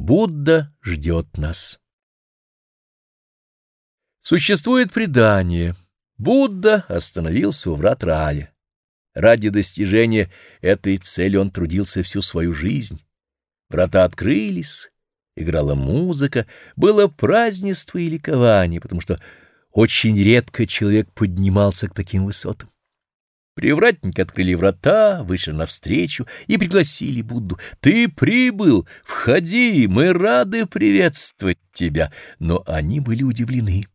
Будда ждет нас. Существует предание. Будда остановился у врат рая. Ради достижения этой цели он трудился всю свою жизнь. Врата открылись, играла музыка, было празднество и ликование, потому что очень редко человек поднимался к таким высотам. Привратники открыли врата, вышли навстречу и пригласили Будду. «Ты прибыл! Входи! Мы рады приветствовать тебя!» Но они были удивлены.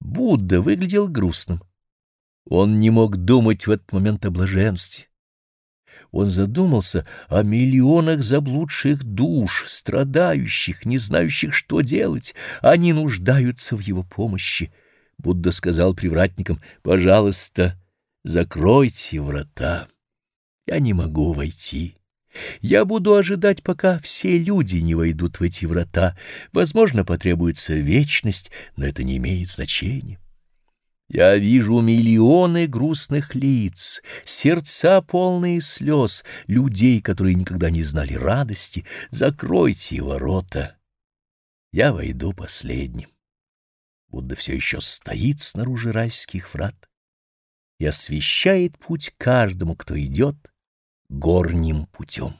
Будда выглядел грустным. Он не мог думать в этот момент о блаженстве. Он задумался о миллионах заблудших душ, страдающих, не знающих, что делать. Они нуждаются в его помощи. Будда сказал привратникам, «Пожалуйста, закройте врата. Я не могу войти». Я буду ожидать, пока все люди не войдут в эти врата. Возможно, потребуется вечность, но это не имеет значения. Я вижу миллионы грустных лиц, сердца полные слез, людей, которые никогда не знали радости. Закройте ворота. Я войду последним. Будда все еще стоит снаружи райских врат и освещает путь каждому, кто идет горним путем.